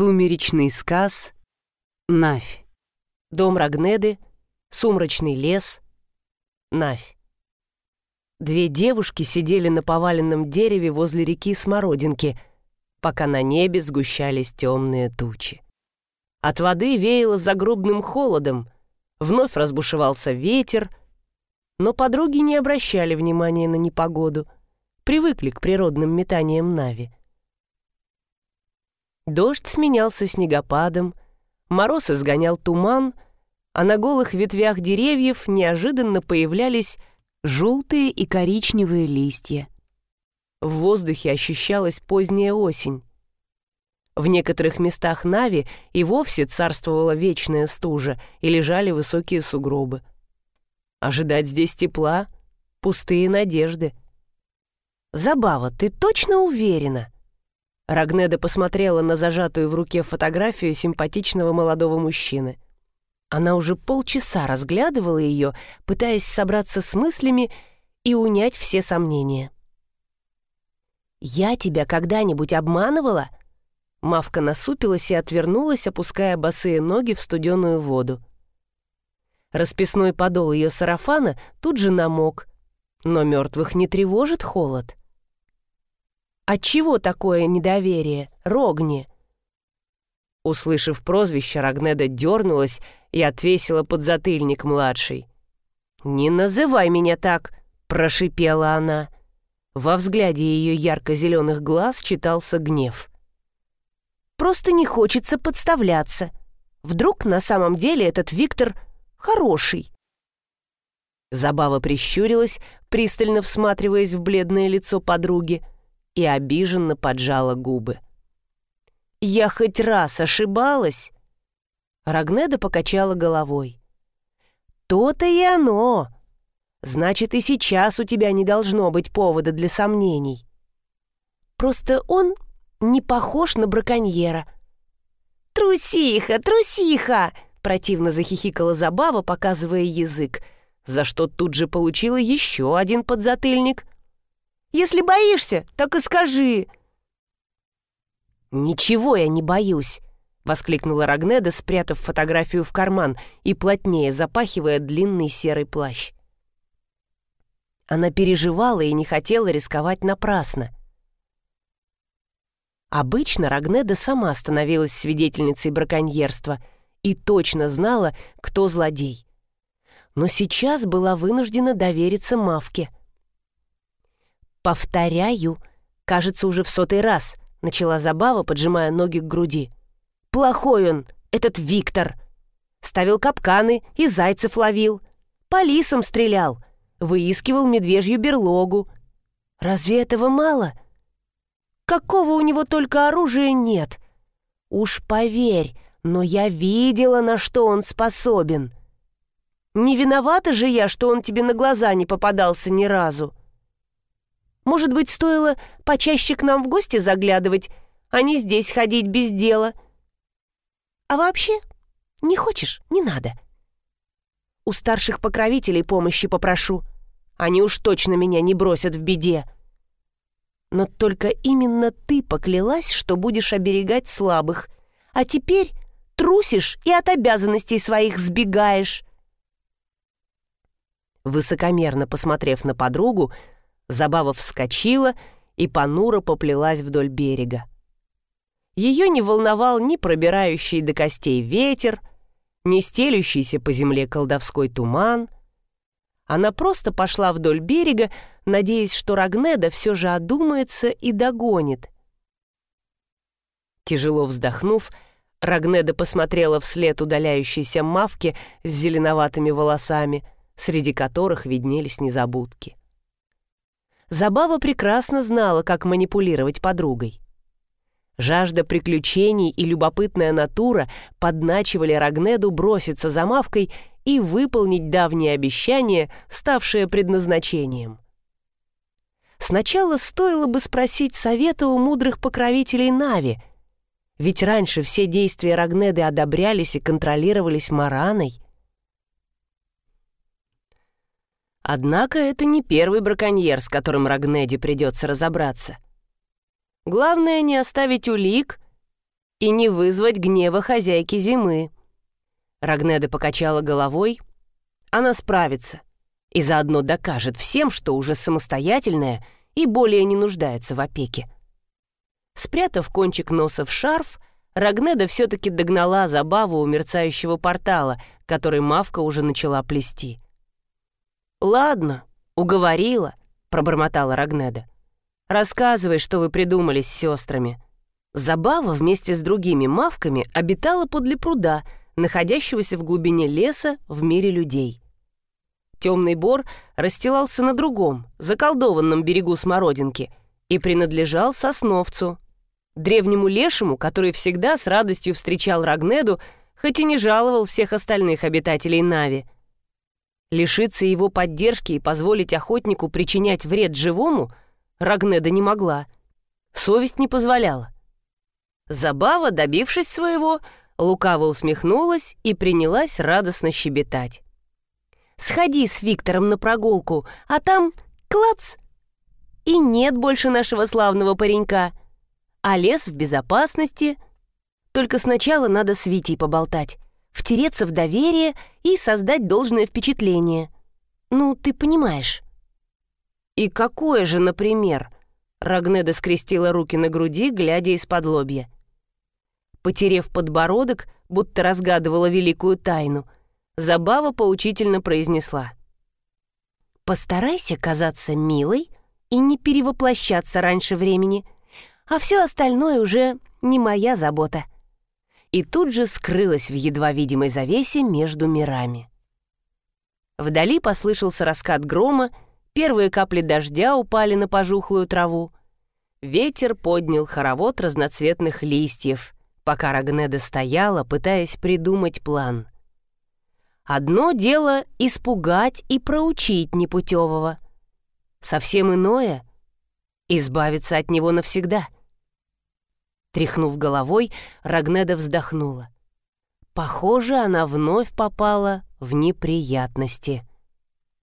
Сумеречный сказ. Навь. Дом Рагнеды. Сумрачный лес. Навь. Две девушки сидели на поваленном дереве возле реки Смородинки, пока на небе сгущались темные тучи. От воды веяло загробным холодом, вновь разбушевался ветер, но подруги не обращали внимания на непогоду, привыкли к природным метаниям Нави. Дождь сменялся снегопадом, мороз изгонял туман, а на голых ветвях деревьев неожиданно появлялись желтые и коричневые листья. В воздухе ощущалась поздняя осень. В некоторых местах Нави и вовсе царствовала вечная стужа и лежали высокие сугробы. Ожидать здесь тепла — пустые надежды. «Забава, ты точно уверена?» Рагнеда посмотрела на зажатую в руке фотографию симпатичного молодого мужчины. Она уже полчаса разглядывала ее, пытаясь собраться с мыслями и унять все сомнения. «Я тебя когда-нибудь обманывала?» Мавка насупилась и отвернулась, опуская босые ноги в студеную воду. Расписной подол ее сарафана тут же намок, но мертвых не тревожит холод. Отчего такое недоверие, Рогни?» Услышав прозвище, Рагнеда дернулась и отвесила подзатыльник младший. «Не называй меня так!» — прошипела она. Во взгляде ее ярко-зеленых глаз читался гнев. «Просто не хочется подставляться. Вдруг на самом деле этот Виктор хороший?» Забава прищурилась, пристально всматриваясь в бледное лицо подруги — и обиженно поджала губы. «Я хоть раз ошибалась?» Рагнеда покачала головой. «То-то и оно! Значит, и сейчас у тебя не должно быть повода для сомнений. Просто он не похож на браконьера». «Трусиха, трусиха!» — противно захихикала Забава, показывая язык, за что тут же получила еще один подзатыльник. Если боишься, так и скажи». «Ничего я не боюсь», — воскликнула Рагнеда, спрятав фотографию в карман и плотнее запахивая длинный серый плащ. Она переживала и не хотела рисковать напрасно. Обычно Рагнеда сама становилась свидетельницей браконьерства и точно знала, кто злодей. Но сейчас была вынуждена довериться Мавке — «Повторяю, кажется, уже в сотый раз», — начала Забава, поджимая ноги к груди. «Плохой он, этот Виктор. Ставил капканы и зайцев ловил. По лисам стрелял, выискивал медвежью берлогу. Разве этого мало? Какого у него только оружия нет? Уж поверь, но я видела, на что он способен. Не виновата же я, что он тебе на глаза не попадался ни разу». Может быть, стоило почаще к нам в гости заглядывать, а не здесь ходить без дела. А вообще, не хочешь, не надо. У старших покровителей помощи попрошу. Они уж точно меня не бросят в беде. Но только именно ты поклялась, что будешь оберегать слабых, а теперь трусишь и от обязанностей своих сбегаешь. Высокомерно посмотрев на подругу, Забава вскочила и понуро поплелась вдоль берега. Ее не волновал ни пробирающий до костей ветер, ни стелющийся по земле колдовской туман. Она просто пошла вдоль берега, надеясь, что Рагнеда все же одумается и догонит. Тяжело вздохнув, Рагнеда посмотрела вслед удаляющейся мавке с зеленоватыми волосами, среди которых виднелись незабудки. Забава прекрасно знала, как манипулировать подругой. Жажда приключений и любопытная натура подначивали Рагнеду броситься за Мавкой и выполнить давнее обещание, ставшее предназначением. Сначала стоило бы спросить совета у мудрых покровителей Нави, ведь раньше все действия Рагнеды одобрялись и контролировались Мараной — Однако это не первый браконьер, с которым Рагнеди придется разобраться. Главное не оставить улик и не вызвать гнева хозяйки зимы. Рагнеда покачала головой. Она справится и заодно докажет всем, что уже самостоятельная и более не нуждается в опеке. Спрятав кончик носа в шарф, Рагнеда все-таки догнала забаву у мерцающего портала, который Мавка уже начала плести. «Ладно, уговорила», — пробормотала Рагнеда. «Рассказывай, что вы придумали с сестрами». Забава вместе с другими мавками обитала подле пруда, находящегося в глубине леса в мире людей. Темный бор расстилался на другом, заколдованном берегу Смородинки и принадлежал сосновцу, древнему лешему, который всегда с радостью встречал Рагнеду, хоть и не жаловал всех остальных обитателей Нави. Лишиться его поддержки и позволить охотнику причинять вред живому Рагнеда не могла. Совесть не позволяла. Забава, добившись своего, лукаво усмехнулась и принялась радостно щебетать. «Сходи с Виктором на прогулку, а там клац!» И нет больше нашего славного паренька. А лес в безопасности. Только сначала надо с Витей поболтать, втереться в доверие и создать должное впечатление. Ну, ты понимаешь. «И какое же, например?» Рагнеда скрестила руки на груди, глядя из-под лобья. Потерев подбородок, будто разгадывала великую тайну, Забава поучительно произнесла. «Постарайся казаться милой и не перевоплощаться раньше времени, а все остальное уже не моя забота». И тут же скрылась в едва видимой завесе между мирами. Вдали послышался раскат грома, первые капли дождя упали на пожухлую траву. Ветер поднял хоровод разноцветных листьев — пока Рагнеда стояла, пытаясь придумать план. Одно дело — испугать и проучить непутевого. Совсем иное — избавиться от него навсегда. Тряхнув головой, Рагнеда вздохнула. Похоже, она вновь попала в неприятности.